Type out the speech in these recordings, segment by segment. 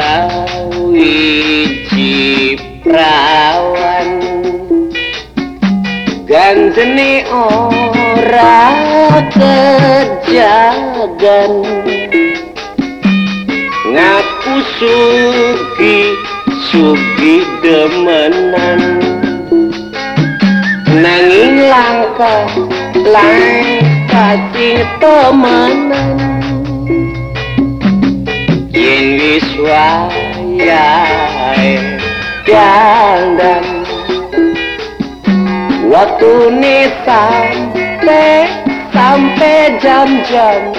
sawiji prawan gandeni ora kejagan. Ngaku sugi sugi demenan. Nanging langka langka cinta temenan yen wis wayahe dandan waktu ini sampai sampai jam-jam.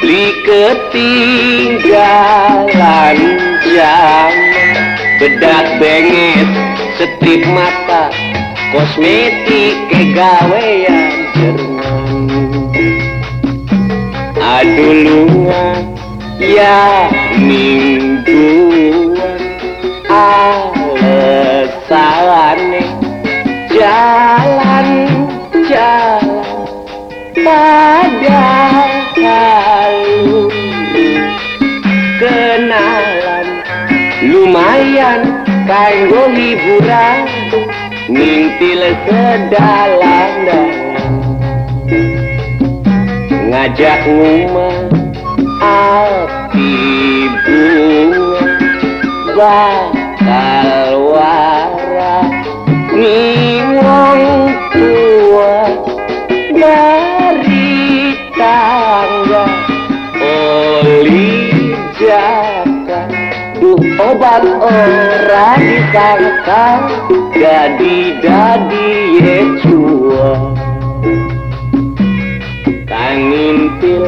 Beli ketinggalan jam. Bedak bengis setip mata. Kosmetik kegawean jerman aduh lunga ya mingguan alesane jalan jalan pada halu kenalan lumayan kanggo hiburan ngintil sedalam ngajak ngumah api bunga bakal warak wong tua dari tangga. Oli jaka duh obat ora disangka dadi dadi yecua batin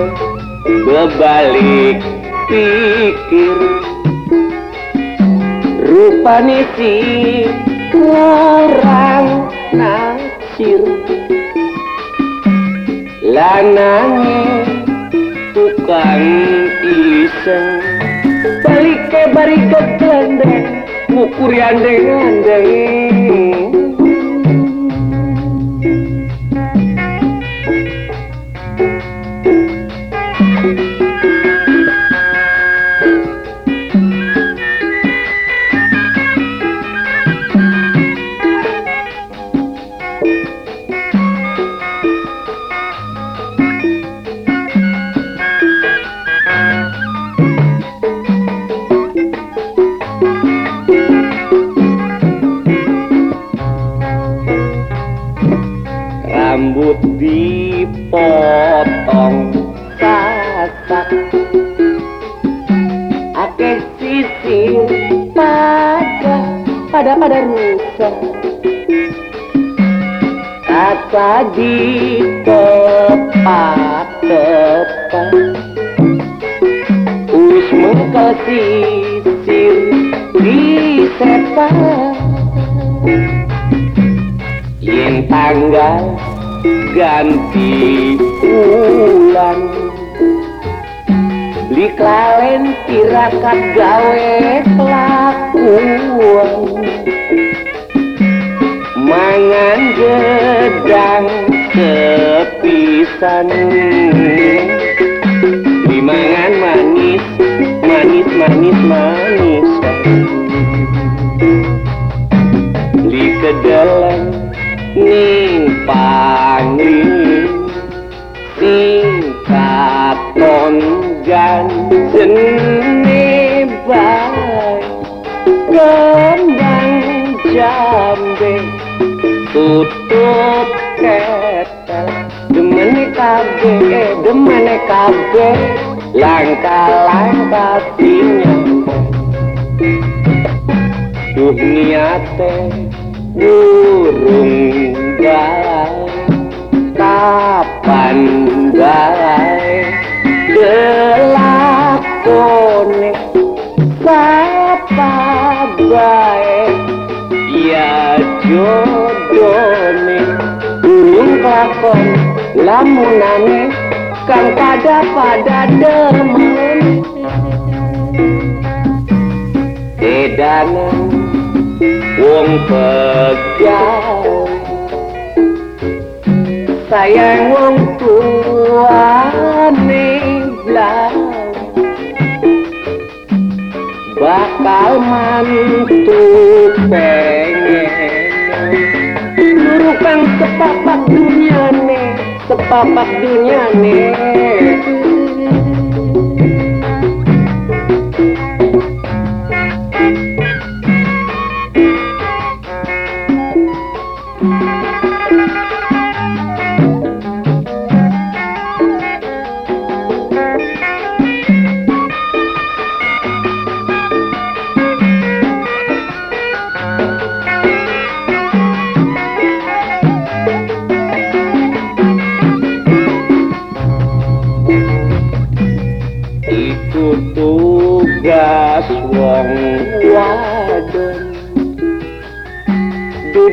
bebalik pikir. Rupani si orang nasir lanangi tukang iseng. Balik ke balik ke kelendeng mukur yang dengan kata di tepat tepat. Us mengkal sisir di sepat yang tanggal ganti ulang. Beli klalen tirakat gawe kelakuan. Mangan gedang kepisan. Beli mangan manis manis manis manis. Beli kedalam ning pangling sing katon ganjene bae kembang jambe tutup ketel demene kabeh demene kabeh langkah-langkah sinyambe duh niate burung gae kapan gae kelakone sapa bae ya jodone lamunane kang pada pada demen. Edanan wong pegawe sayang wong tuane blang bakal mantu pengen dunia nih sepapat dunia nih.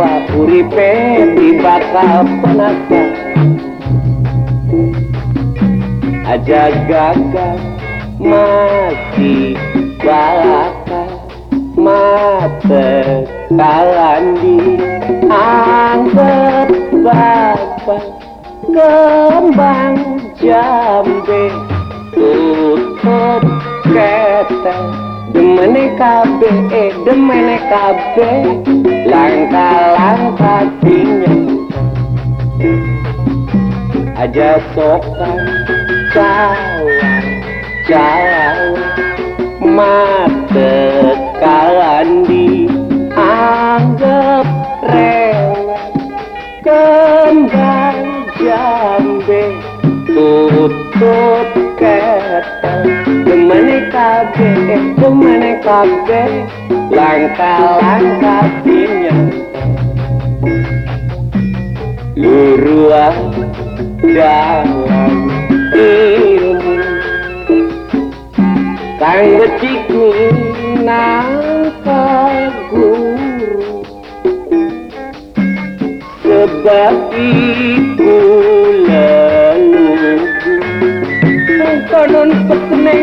nyawa uripe dibakal penata. Aja gagal mati balaka mata kalandi angkat bapak kembang jambe. Tutup ketek demene kabeh eh, demene kabeh. Langkah-langkah dinyang aja sokan cawan cawan mate kalandi anggap rewel kembang jambe tutup ketel. Demene kabe demene kabe langkah-langkah dinyang luruan dalam ilmu. Kang becik minangka guru? Sebab iku leluhur konon peseneng